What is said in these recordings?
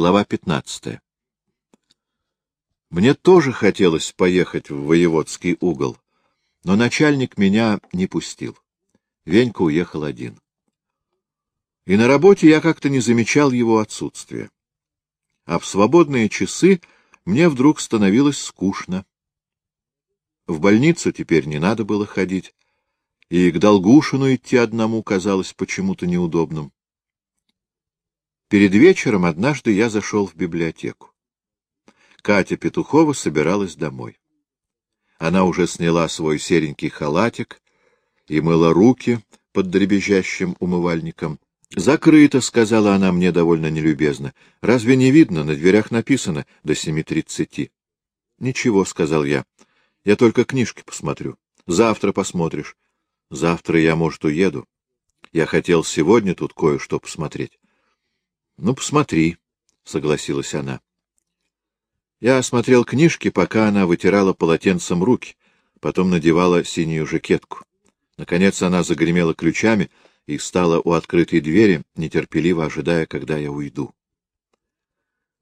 Глава 15. Мне тоже хотелось поехать в воеводский угол, но начальник меня не пустил. Венька уехал один. И на работе я как-то не замечал его отсутствия. А в свободные часы мне вдруг становилось скучно. В больницу теперь не надо было ходить, и к Долгушину идти одному казалось почему-то неудобным. Перед вечером однажды я зашел в библиотеку. Катя Петухова собиралась домой. Она уже сняла свой серенький халатик и мыла руки под дребезжащим умывальником. — Закрыто, — сказала она мне довольно нелюбезно. — Разве не видно? На дверях написано до семи тридцати. — Ничего, — сказал я. — Я только книжки посмотрю. Завтра посмотришь. Завтра я, может, уеду. Я хотел сегодня тут кое-что посмотреть. — Ну, посмотри, — согласилась она. Я осмотрел книжки, пока она вытирала полотенцем руки, потом надевала синюю жакетку. Наконец она загремела ключами и встала у открытой двери, нетерпеливо ожидая, когда я уйду.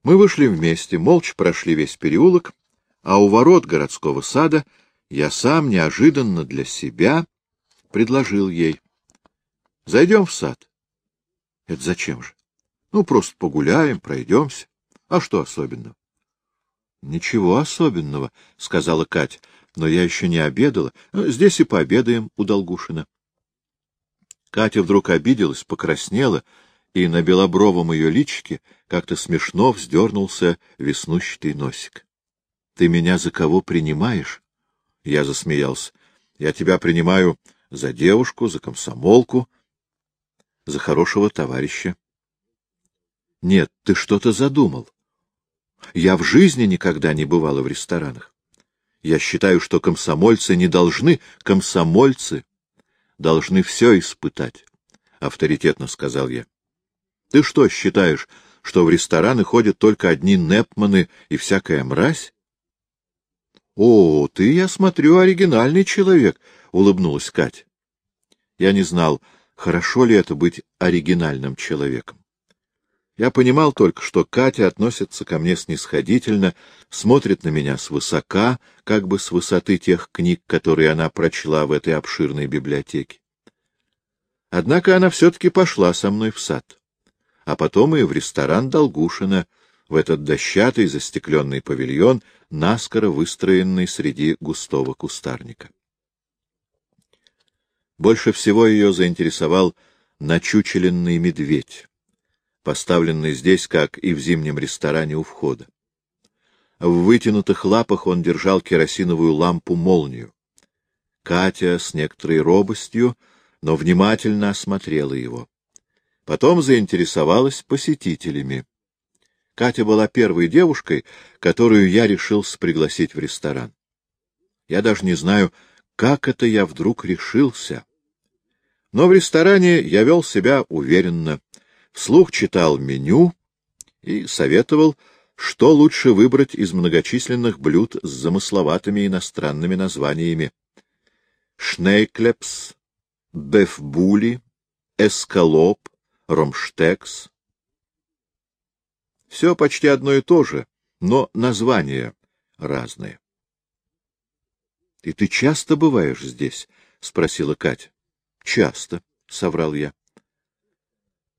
Мы вышли вместе, молча прошли весь переулок, а у ворот городского сада я сам неожиданно для себя предложил ей. — Зайдем в сад. — Это зачем же? Ну, просто погуляем, пройдемся. А что особенного? — Ничего особенного, — сказала Катя, — но я еще не обедала. Здесь и пообедаем у Долгушина. Катя вдруг обиделась, покраснела, и на белобровом ее личике как-то смешно вздернулся веснущатый носик. — Ты меня за кого принимаешь? Я засмеялся. — Я тебя принимаю за девушку, за комсомолку, за хорошего товарища. Нет, ты что-то задумал. Я в жизни никогда не бывала в ресторанах. Я считаю, что комсомольцы не должны, комсомольцы должны все испытать, — авторитетно сказал я. Ты что, считаешь, что в рестораны ходят только одни непманы и всякая мразь? — О, ты, я смотрю, оригинальный человек, — улыбнулась Катя. Я не знал, хорошо ли это быть оригинальным человеком. Я понимал только, что Катя относится ко мне снисходительно, смотрит на меня свысока, как бы с высоты тех книг, которые она прочла в этой обширной библиотеке. Однако она все-таки пошла со мной в сад, а потом и в ресторан Долгушина, в этот дощатый застекленный павильон, наскоро выстроенный среди густого кустарника. Больше всего ее заинтересовал начучеленный медведь поставленный здесь, как и в зимнем ресторане у входа. В вытянутых лапах он держал керосиновую лампу-молнию. Катя с некоторой робостью, но внимательно осмотрела его. Потом заинтересовалась посетителями. Катя была первой девушкой, которую я решился пригласить в ресторан. Я даже не знаю, как это я вдруг решился. Но в ресторане я вел себя уверенно, вслух читал меню и советовал, что лучше выбрать из многочисленных блюд с замысловатыми иностранными названиями. Шнейклепс, бефбули, эскалоп, ромштекс. Все почти одно и то же, но названия разные. — И ты часто бываешь здесь? — спросила Катя. — Часто, — соврал я.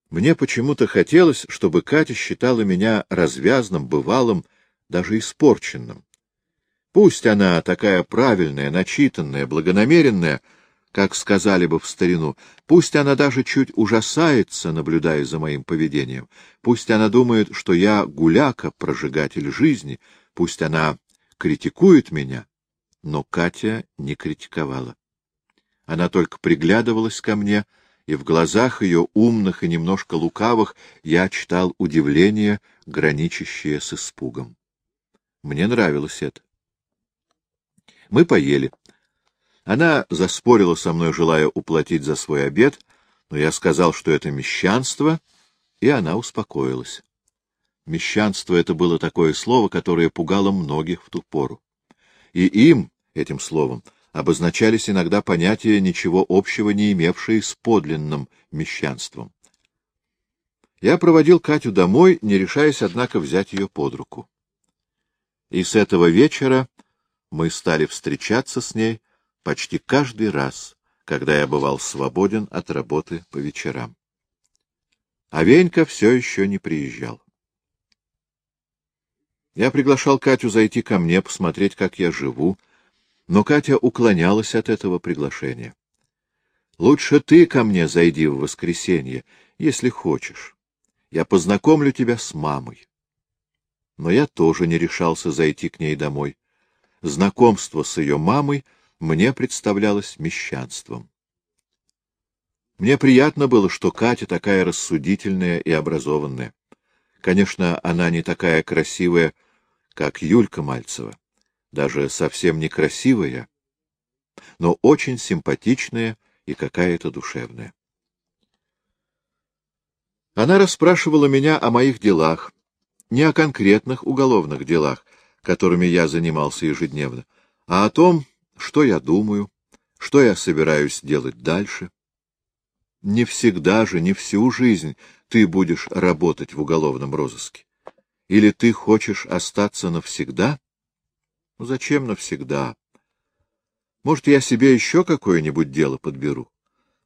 Мне почему-то хотелось, чтобы Катя считала меня развязным, бывалым, даже испорченным. Пусть она такая правильная, начитанная, благонамеренная, как сказали бы в старину, пусть она даже чуть ужасается, наблюдая за моим поведением, пусть она думает, что я гуляка, прожигатель жизни, пусть она критикует меня, но Катя не критиковала. Она только приглядывалась ко мне — и в глазах ее умных и немножко лукавых я читал удивление, граничащее с испугом. Мне нравилось это. Мы поели. Она заспорила со мной, желая уплатить за свой обед, но я сказал, что это мещанство, и она успокоилась. Мещанство — это было такое слово, которое пугало многих в ту пору. И им, этим словом, — обозначались иногда понятия, ничего общего не имевшие с подлинным мещанством. Я проводил Катю домой, не решаясь, однако, взять ее под руку. И с этого вечера мы стали встречаться с ней почти каждый раз, когда я бывал свободен от работы по вечерам. А Венька все еще не приезжал. Я приглашал Катю зайти ко мне, посмотреть, как я живу, но Катя уклонялась от этого приглашения. Лучше ты ко мне зайди в воскресенье, если хочешь. Я познакомлю тебя с мамой. Но я тоже не решался зайти к ней домой. Знакомство с ее мамой мне представлялось мещанством. Мне приятно было, что Катя такая рассудительная и образованная. Конечно, она не такая красивая, как Юлька Мальцева, даже совсем не красивая, но очень симпатичная и какая-то душевная. Она расспрашивала меня о моих делах, не о конкретных уголовных делах, которыми я занимался ежедневно, а о том, что я думаю, что я собираюсь делать дальше. Не всегда же, не всю жизнь ты будешь работать в уголовном розыске. Или ты хочешь остаться навсегда? Ну, зачем навсегда? Может, я себе еще какое-нибудь дело подберу?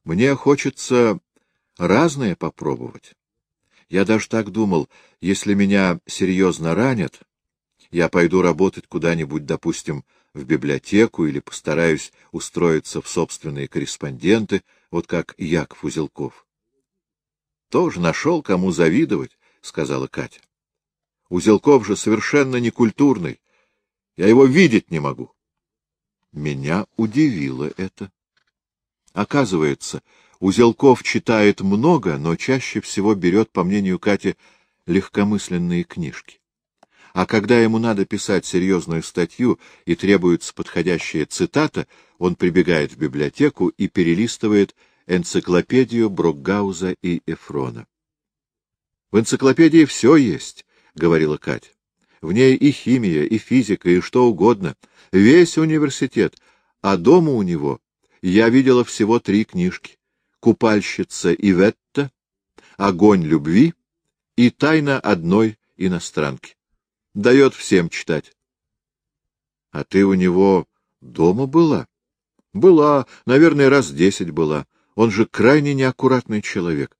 Мне хочется разное попробовать. Я даже так думал, если меня серьезно ранят, я пойду работать куда-нибудь, допустим, в библиотеку или постараюсь устроиться в собственные корреспонденты, вот как Яков Узелков. — Тоже нашел, кому завидовать, — сказала Катя. — Узелков же совершенно некультурный. Я его видеть не могу. Меня удивило это. Оказывается, Узелков читает много, но чаще всего берет, по мнению Кати, легкомысленные книжки. А когда ему надо писать серьезную статью и требуется подходящая цитата, он прибегает в библиотеку и перелистывает энциклопедию Брокгауза и Эфрона. — В энциклопедии все есть, — говорила Катя. В ней и химия, и физика, и что угодно. Весь университет. А дома у него я видела всего три книжки. «Купальщица Иветта», «Огонь любви» и «Тайна одной иностранки». Дает всем читать. — А ты у него дома была? — Была, наверное, раз десять была. Он же крайне неаккуратный человек.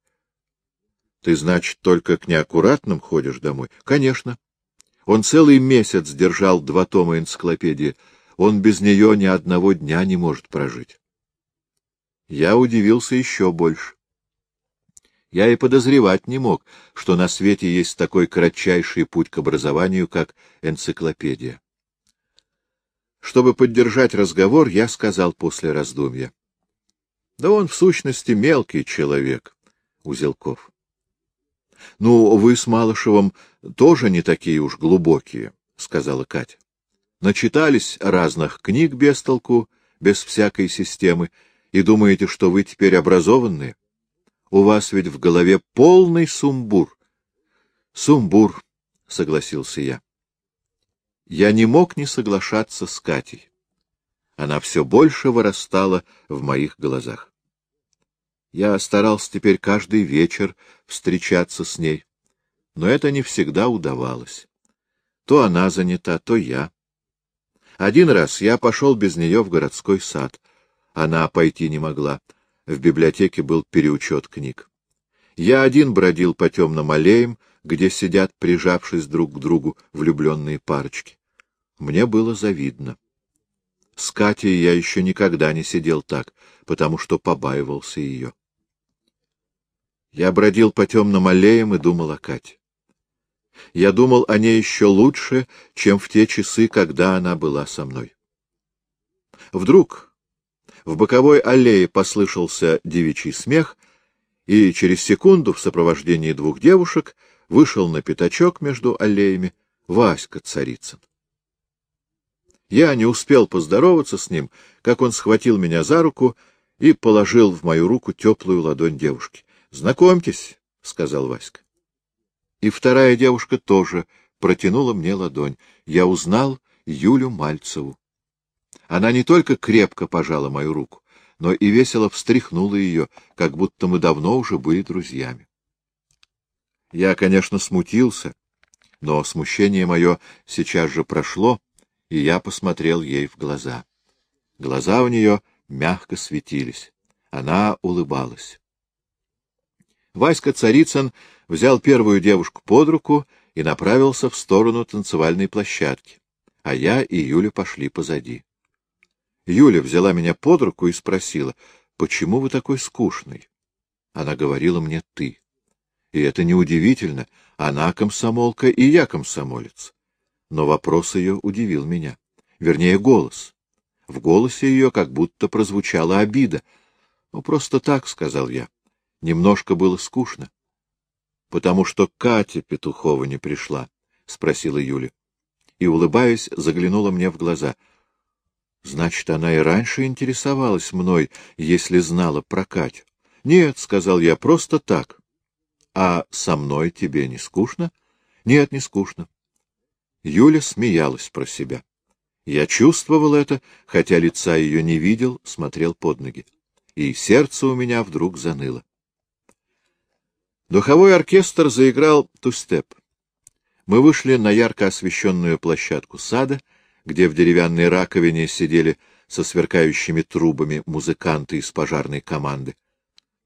— Ты, значит, только к неаккуратным ходишь домой? — Конечно. Он целый месяц держал два тома энциклопедии. Он без нее ни одного дня не может прожить. Я удивился еще больше. Я и подозревать не мог, что на свете есть такой кратчайший путь к образованию, как энциклопедия. Чтобы поддержать разговор, я сказал после раздумья. Да он, в сущности, мелкий человек, Узелков. — Ну, вы с Малышевым тоже не такие уж глубокие, — сказала Катя. — Начитались разных книг без толку, без всякой системы, и думаете, что вы теперь образованные? У вас ведь в голове полный сумбур. — Сумбур, — согласился я. Я не мог не соглашаться с Катей. Она все больше вырастала в моих глазах. Я старался теперь каждый вечер встречаться с ней, но это не всегда удавалось. То она занята, то я. Один раз я пошел без нее в городской сад. Она пойти не могла. В библиотеке был переучет книг. Я один бродил по темным аллеям, где сидят, прижавшись друг к другу, влюбленные парочки. Мне было завидно. С Катей я еще никогда не сидел так, потому что побаивался ее. Я бродил по темным аллеям и думал о Кате. Я думал о ней еще лучше, чем в те часы, когда она была со мной. Вдруг в боковой аллее послышался девичий смех, и через секунду в сопровождении двух девушек вышел на пятачок между аллеями Васька Царицын. Я не успел поздороваться с ним, как он схватил меня за руку и положил в мою руку теплую ладонь девушки. Знакомьтесь, — сказал Васька. И вторая девушка тоже протянула мне ладонь. Я узнал Юлю Мальцеву. Она не только крепко пожала мою руку, но и весело встряхнула ее, как будто мы давно уже были друзьями. Я, конечно, смутился, но смущение мое сейчас же прошло, и я посмотрел ей в глаза. Глаза у нее мягко светились. Она улыбалась. Васька Царицын взял первую девушку под руку и направился в сторону танцевальной площадки, а я и Юля пошли позади. Юля взяла меня под руку и спросила, почему вы такой скучный? Она говорила мне «ты». И это неудивительно, она комсомолка, и я комсомолец. Но вопрос ее удивил меня. Вернее, голос. В голосе ее как будто прозвучала обида. Ну, просто так, — сказал я. Немножко было скучно. — Потому что Катя Петухова не пришла, — спросила Юля. И, улыбаясь, заглянула мне в глаза. — Значит, она и раньше интересовалась мной, если знала про Катю. — Нет, — сказал я, — просто так. — А со мной тебе не скучно? — Нет, не скучно. Юля смеялась про себя. Я чувствовал это, хотя лица ее не видел, смотрел под ноги. И сердце у меня вдруг заныло. Духовой оркестр заиграл тустеп. Мы вышли на ярко освещенную площадку сада, где в деревянной раковине сидели со сверкающими трубами музыканты из пожарной команды.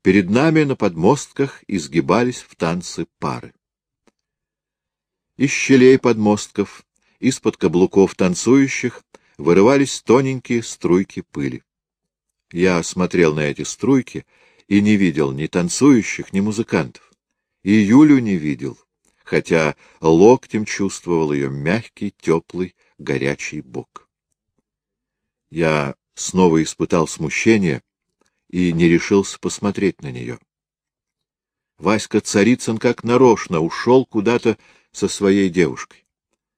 Перед нами на подмостках изгибались в танцы пары. Из щелей подмостков, из-под каблуков танцующих, вырывались тоненькие струйки пыли. Я смотрел на эти струйки и не видел ни танцующих, ни музыкантов и Юлю не видел, хотя локтем чувствовал ее мягкий, теплый, горячий бок. Я снова испытал смущение и не решился посмотреть на нее. Васька Царицын как нарочно ушел куда-то со своей девушкой.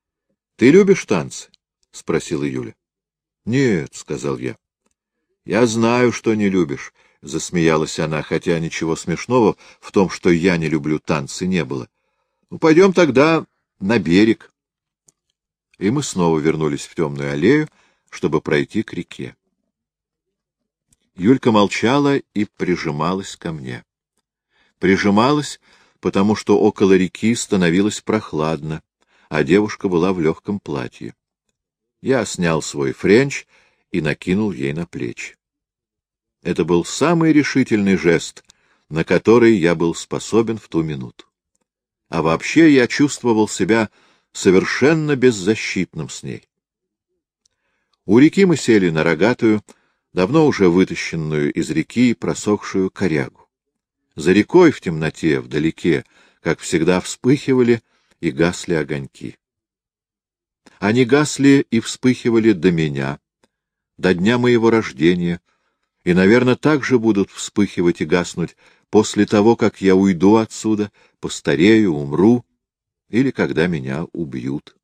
— Ты любишь танцы? — спросила Юля. — Нет, — сказал я. — Я знаю, что не любишь, — засмеялась она, хотя ничего смешного в том, что я не люблю танцы, не было. — Ну, пойдем тогда на берег. И мы снова вернулись в темную аллею, чтобы пройти к реке. Юлька молчала и прижималась ко мне. Прижималась, потому что около реки становилось прохладно, а девушка была в легком платье. Я снял свой френч и накинул ей на плечи. Это был самый решительный жест, на который я был способен в ту минуту. А вообще я чувствовал себя совершенно беззащитным с ней. У реки мы сели на рогатую, давно уже вытащенную из реки просохшую корягу. За рекой в темноте, вдалеке, как всегда, вспыхивали и гасли огоньки. Они гасли и вспыхивали до меня, до дня моего рождения, и, наверное, также будут вспыхивать и гаснуть после того, как я уйду отсюда, постарею, умру, или когда меня убьют.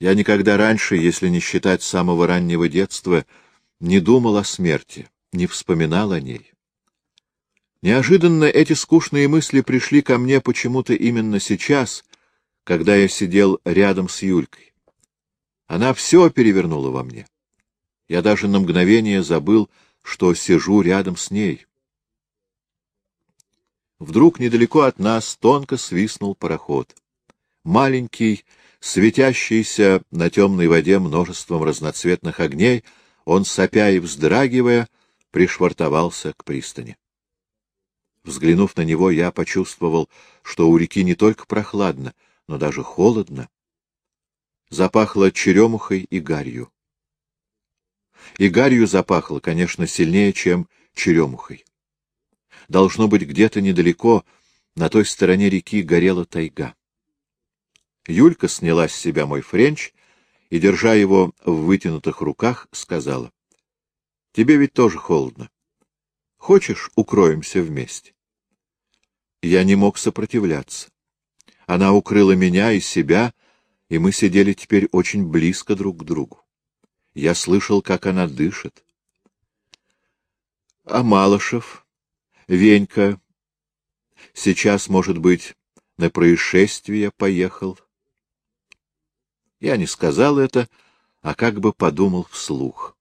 Я никогда раньше, если не считать самого раннего детства, не думал о смерти, не вспоминал о ней. Неожиданно эти скучные мысли пришли ко мне почему-то именно сейчас, когда я сидел рядом с Юлькой. Она все перевернула во мне. Я даже на мгновение забыл, что сижу рядом с ней. Вдруг недалеко от нас тонко свистнул пароход. Маленький, светящийся на темной воде множеством разноцветных огней, он, сопя и вздрагивая, пришвартовался к пристани. Взглянув на него, я почувствовал, что у реки не только прохладно, но даже холодно. Запахло черемухой и гарью и гарью запахло, конечно, сильнее, чем черемухой. Должно быть, где-то недалеко, на той стороне реки, горела тайга. Юлька сняла с себя мой френч и, держа его в вытянутых руках, сказала, — Тебе ведь тоже холодно. Хочешь, укроемся вместе? Я не мог сопротивляться. Она укрыла меня и себя, и мы сидели теперь очень близко друг к другу. Я слышал, как она дышит. А Малышев, Венька, сейчас, может быть, на происшествие поехал. Я не сказал это, а как бы подумал вслух.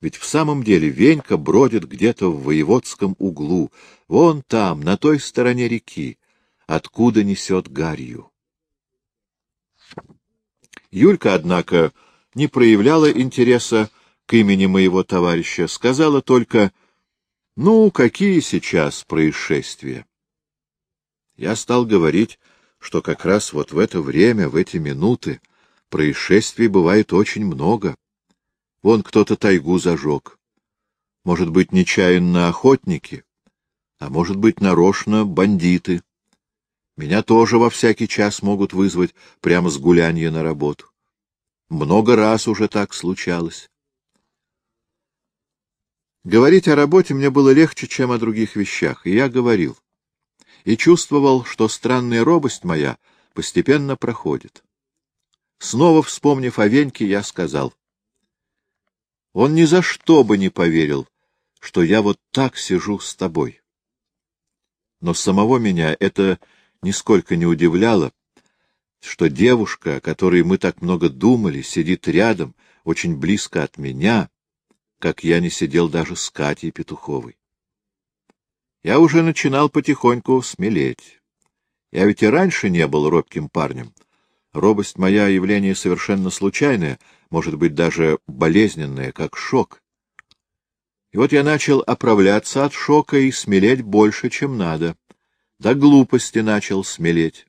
Ведь в самом деле Венька бродит где-то в воеводском углу, вон там, на той стороне реки, откуда несет гарью. Юлька, однако, не проявляла интереса к имени моего товарища, сказала только «Ну, какие сейчас происшествия?» Я стал говорить, что как раз вот в это время, в эти минуты, происшествий бывает очень много. Вон кто-то тайгу зажег. Может быть, нечаянно охотники, а может быть, нарочно бандиты. Меня тоже во всякий час могут вызвать прямо с гулянья на работу. Много раз уже так случалось. Говорить о работе мне было легче, чем о других вещах, и я говорил. И чувствовал, что странная робость моя постепенно проходит. Снова вспомнив о Веньке, я сказал. Он ни за что бы не поверил, что я вот так сижу с тобой. Но самого меня это нисколько не удивляло, что девушка, о которой мы так много думали, сидит рядом, очень близко от меня, как я не сидел даже с Катей Петуховой. Я уже начинал потихоньку смелеть. Я ведь и раньше не был робким парнем. Робость моя — явление совершенно случайное, может быть, даже болезненное, как шок. И вот я начал оправляться от шока и смелеть больше, чем надо. До глупости начал смелеть.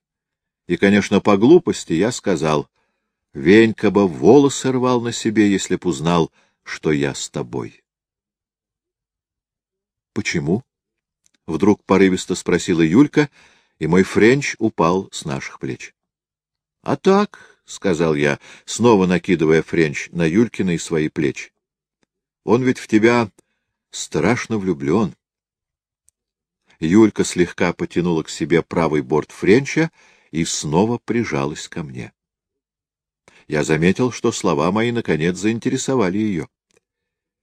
И, конечно, по глупости я сказал, Венька бы волосы рвал на себе, если б узнал, что я с тобой. — Почему? — вдруг порывисто спросила Юлька, и мой френч упал с наших плеч. — А так, — сказал я, снова накидывая френч на Юлькины свои плечи, — он ведь в тебя страшно влюблен. Юлька слегка потянула к себе правый борт френча и снова прижалась ко мне. Я заметил, что слова мои, наконец, заинтересовали ее.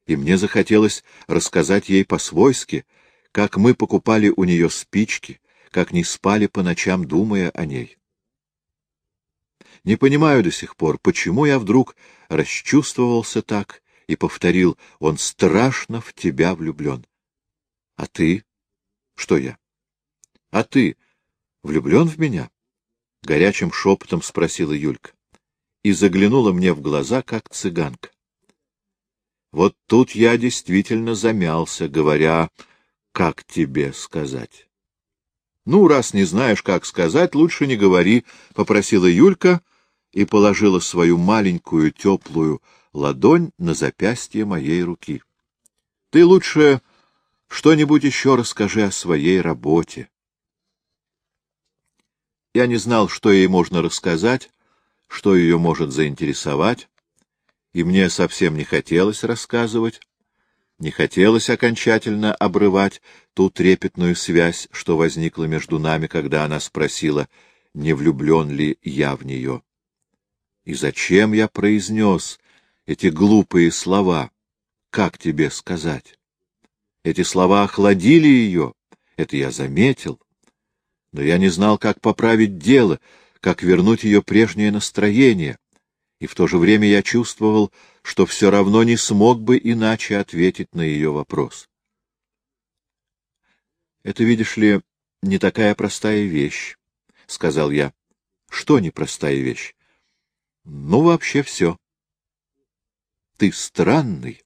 И мне захотелось рассказать ей по-свойски, как мы покупали у нее спички, как не спали по ночам, думая о ней. Не понимаю до сих пор, почему я вдруг расчувствовался так и повторил, он страшно в тебя влюблен. А ты? Что я? А ты влюблен в меня? — горячим шепотом спросила Юлька. И заглянула мне в глаза, как цыганка. Вот тут я действительно замялся, говоря, как тебе сказать. — Ну, раз не знаешь, как сказать, лучше не говори, — попросила Юлька и положила свою маленькую теплую ладонь на запястье моей руки. — Ты лучше что-нибудь еще расскажи о своей работе. Я не знал, что ей можно рассказать, что ее может заинтересовать, и мне совсем не хотелось рассказывать, не хотелось окончательно обрывать ту трепетную связь, что возникла между нами, когда она спросила, не влюблен ли я в нее. И зачем я произнес эти глупые слова? Как тебе сказать? Эти слова охладили ее, это я заметил но я не знал, как поправить дело, как вернуть ее прежнее настроение, и в то же время я чувствовал, что все равно не смог бы иначе ответить на ее вопрос. — Это, видишь ли, не такая простая вещь, — сказал я. — Что непростая вещь? — Ну, вообще все. — Ты странный.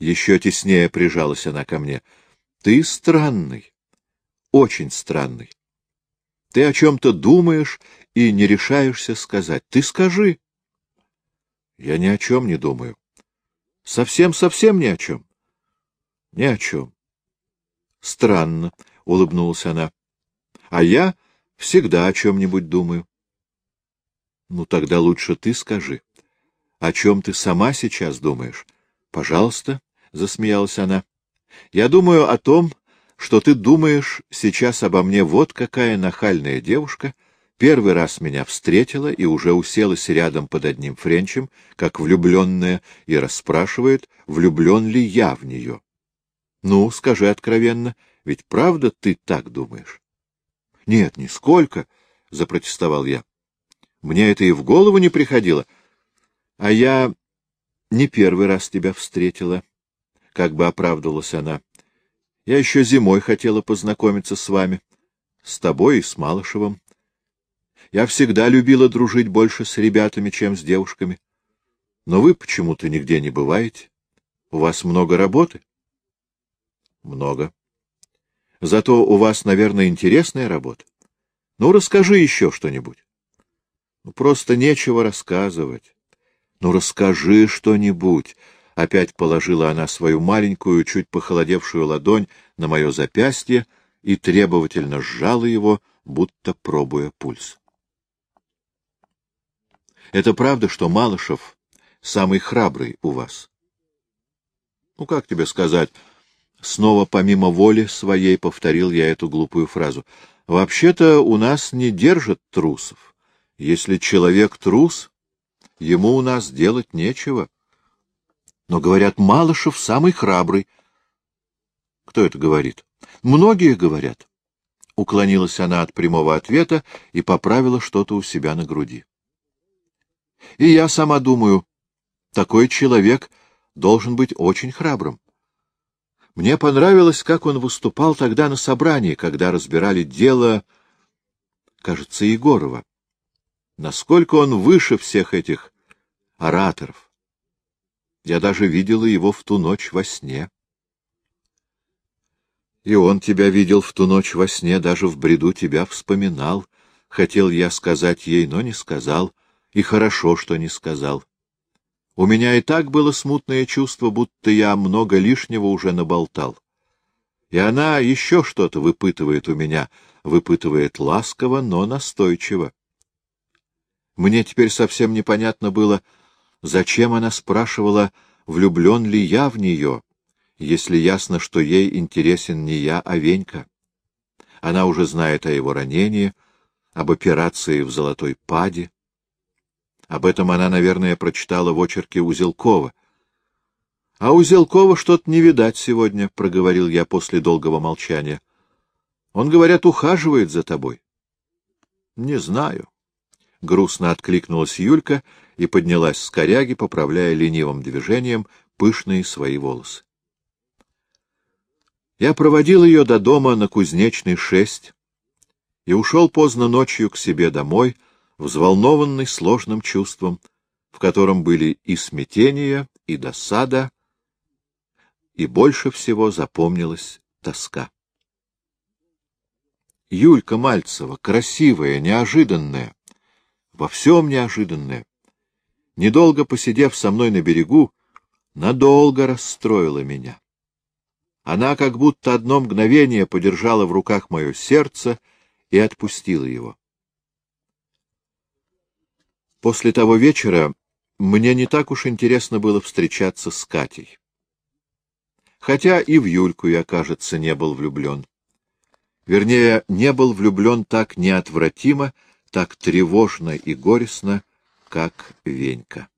Еще теснее прижалась она ко мне. — Ты странный. Очень странный. Ты о чем-то думаешь и не решаешься сказать. Ты скажи. Я ни о чем не думаю. Совсем-совсем ни о чем. Ни о чем. Странно, — улыбнулась она. А я всегда о чем-нибудь думаю. Ну, тогда лучше ты скажи. О чем ты сама сейчас думаешь? Пожалуйста, — засмеялась она. Я думаю о том, что ты думаешь сейчас обо мне вот какая нахальная девушка первый раз меня встретила и уже уселась рядом под одним френчем, как влюбленная, и расспрашивает, влюблен ли я в нее. Ну, скажи откровенно, ведь правда ты так думаешь? — Нет, нисколько, — запротестовал я. Мне это и в голову не приходило. А я не первый раз тебя встретила, — как бы оправдывалась она. Я еще зимой хотела познакомиться с вами, с тобой и с Малышевым. Я всегда любила дружить больше с ребятами, чем с девушками. Но вы почему-то нигде не бываете. У вас много работы? Много. Зато у вас, наверное, интересная работа. Ну, расскажи еще что-нибудь. Ну, просто нечего рассказывать. Ну, расскажи что-нибудь. Опять положила она свою маленькую, чуть похолодевшую ладонь на мое запястье и требовательно сжала его, будто пробуя пульс. Это правда, что Малышев самый храбрый у вас? Ну, как тебе сказать? Снова помимо воли своей повторил я эту глупую фразу. Вообще-то у нас не держат трусов. Если человек трус, ему у нас делать нечего. Но, говорят, Малышев самый храбрый. Кто это говорит? Многие говорят. Уклонилась она от прямого ответа и поправила что-то у себя на груди. И я сама думаю, такой человек должен быть очень храбрым. Мне понравилось, как он выступал тогда на собрании, когда разбирали дело, кажется, Егорова. Насколько он выше всех этих ораторов. Я даже видела его в ту ночь во сне. И он тебя видел в ту ночь во сне, даже в бреду тебя вспоминал. Хотел я сказать ей, но не сказал. И хорошо, что не сказал. У меня и так было смутное чувство, будто я много лишнего уже наболтал. И она еще что-то выпытывает у меня, выпытывает ласково, но настойчиво. Мне теперь совсем непонятно было, зачем она спрашивала, влюблен ли я в нее, если ясно, что ей интересен не я, а Венька. Она уже знает о его ранении, об операции в Золотой Паде, об этом она, наверное, прочитала в очерке Узелкова. — А Узелкова что-то не видать сегодня, — проговорил я после долгого молчания. — Он, говорят, ухаживает за тобой. — Не знаю. Грустно откликнулась Юлька и поднялась с коряги, поправляя ленивым движением пышные свои волосы. Я проводил ее до дома на Кузнечной шесть и ушел поздно ночью к себе домой, взволнованный сложным чувством, в котором были и смятение, и досада, и больше всего запомнилась тоска. Юлька Мальцева, красивая, неожиданная, во всем неожиданная, недолго посидев со мной на берегу, надолго расстроила меня. Она как будто одно мгновение подержала в руках мое сердце и отпустила его. После того вечера мне не так уж интересно было встречаться с Катей. Хотя и в Юльку я, кажется, не был влюблен. Вернее, не был влюблен так неотвратимо, так тревожно и горестно, как Венька.